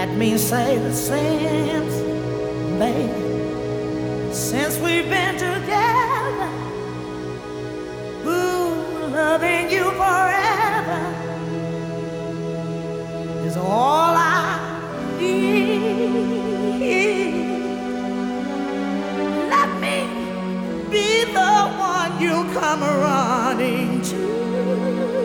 Let me say the same, baby. Since we've been together, ooh, loving you forever is all I need. Let me be the one you come running to.